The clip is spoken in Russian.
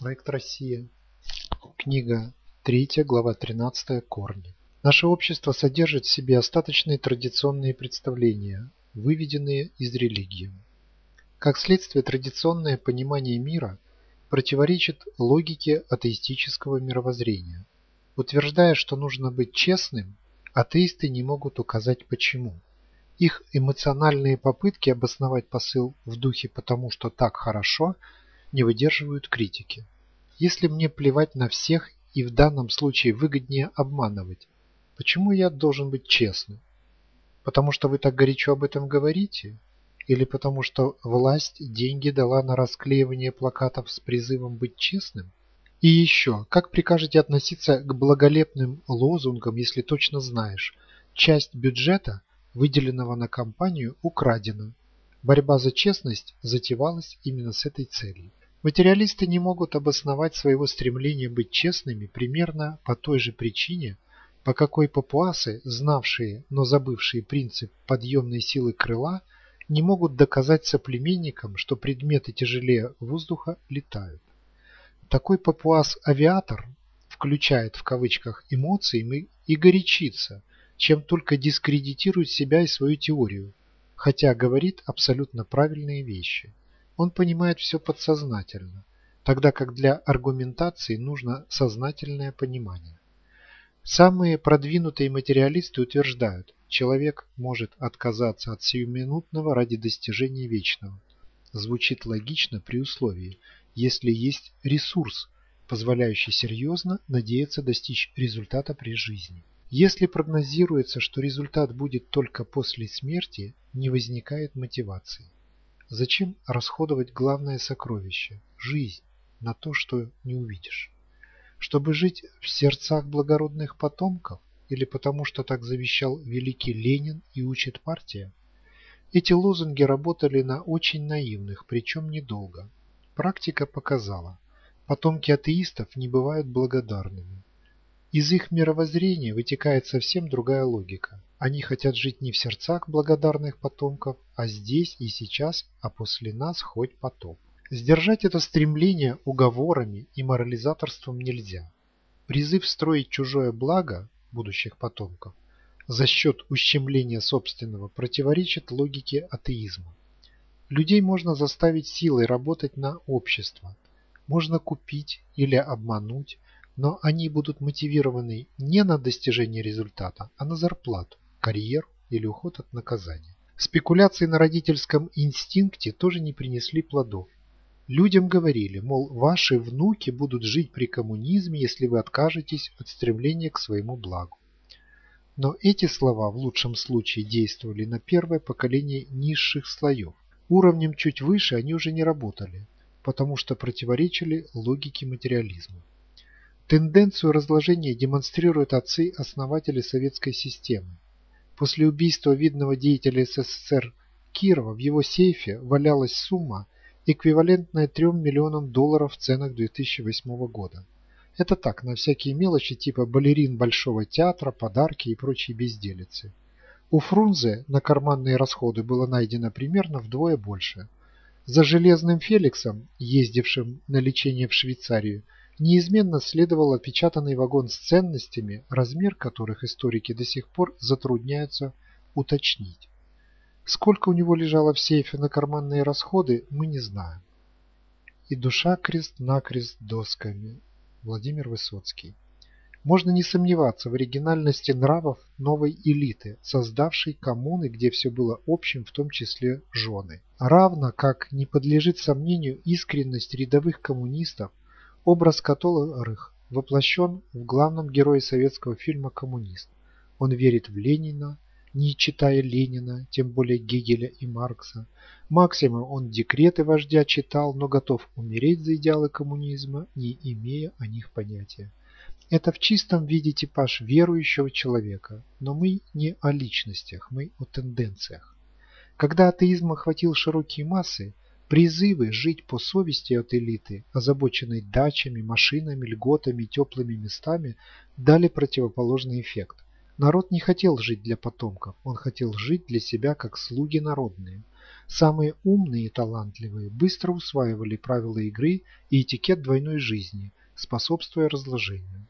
Проект Россия. Книга 3, глава 13, корни. Наше общество содержит в себе остаточные традиционные представления, выведенные из религии. Как следствие, традиционное понимание мира противоречит логике атеистического мировоззрения. Утверждая, что нужно быть честным, атеисты не могут указать почему. Их эмоциональные попытки обосновать посыл в духе «потому что так хорошо» не выдерживают критики. Если мне плевать на всех и в данном случае выгоднее обманывать, почему я должен быть честным? Потому что вы так горячо об этом говорите? Или потому что власть деньги дала на расклеивание плакатов с призывом быть честным? И еще, как прикажете относиться к благолепным лозунгам, если точно знаешь, часть бюджета выделенного на кампанию, украдено. Борьба за честность затевалась именно с этой целью. Материалисты не могут обосновать своего стремления быть честными примерно по той же причине, по какой папуасы, знавшие, но забывшие принцип подъемной силы крыла, не могут доказать соплеменникам, что предметы тяжелее воздуха летают. Такой папуас-авиатор включает в кавычках эмоции и горячится, чем только дискредитирует себя и свою теорию, хотя говорит абсолютно правильные вещи. Он понимает все подсознательно, тогда как для аргументации нужно сознательное понимание. Самые продвинутые материалисты утверждают, человек может отказаться от сиюминутного ради достижения вечного. Звучит логично при условии, если есть ресурс, позволяющий серьезно надеяться достичь результата при жизни. Если прогнозируется, что результат будет только после смерти, не возникает мотивации. Зачем расходовать главное сокровище – жизнь, на то, что не увидишь? Чтобы жить в сердцах благородных потомков или потому, что так завещал великий Ленин и учит партия? Эти лозунги работали на очень наивных, причем недолго. Практика показала, потомки атеистов не бывают благодарными. Из их мировоззрения вытекает совсем другая логика. Они хотят жить не в сердцах благодарных потомков, а здесь и сейчас, а после нас хоть потоп. Сдержать это стремление уговорами и морализаторством нельзя. Призыв строить чужое благо будущих потомков за счет ущемления собственного противоречит логике атеизма. Людей можно заставить силой работать на общество, можно купить или обмануть, но они будут мотивированы не на достижение результата, а на зарплату, карьеру или уход от наказания. Спекуляции на родительском инстинкте тоже не принесли плодов. Людям говорили, мол, ваши внуки будут жить при коммунизме, если вы откажетесь от стремления к своему благу. Но эти слова в лучшем случае действовали на первое поколение низших слоев. Уровнем чуть выше они уже не работали, потому что противоречили логике материализма. Тенденцию разложения демонстрируют отцы-основатели советской системы. После убийства видного деятеля СССР Кирова в его сейфе валялась сумма, эквивалентная 3 миллионам долларов в ценах 2008 года. Это так, на всякие мелочи типа балерин Большого театра, подарки и прочие безделицы. У Фрунзе на карманные расходы было найдено примерно вдвое больше. За Железным Феликсом, ездившим на лечение в Швейцарию, неизменно следовал опечатанный вагон с ценностями, размер которых историки до сих пор затрудняются уточнить. Сколько у него лежало в сейфе на карманные расходы, мы не знаем. И душа крест-накрест досками. Владимир Высоцкий. Можно не сомневаться в оригинальности нравов новой элиты, создавшей коммуны, где все было общим, в том числе жены. Равно как не подлежит сомнению искренность рядовых коммунистов, образ которых воплощен в главном герое советского фильма «Коммунист». Он верит в Ленина, не читая Ленина, тем более Гегеля и Маркса. Максимум он декреты вождя читал, но готов умереть за идеалы коммунизма, не имея о них понятия. Это в чистом виде типаж верующего человека, но мы не о личностях, мы о тенденциях. Когда атеизм охватил широкие массы, Призывы жить по совести от элиты, озабоченной дачами, машинами, льготами, теплыми местами, дали противоположный эффект. Народ не хотел жить для потомков, он хотел жить для себя как слуги народные. Самые умные и талантливые быстро усваивали правила игры и этикет двойной жизни, способствуя разложению.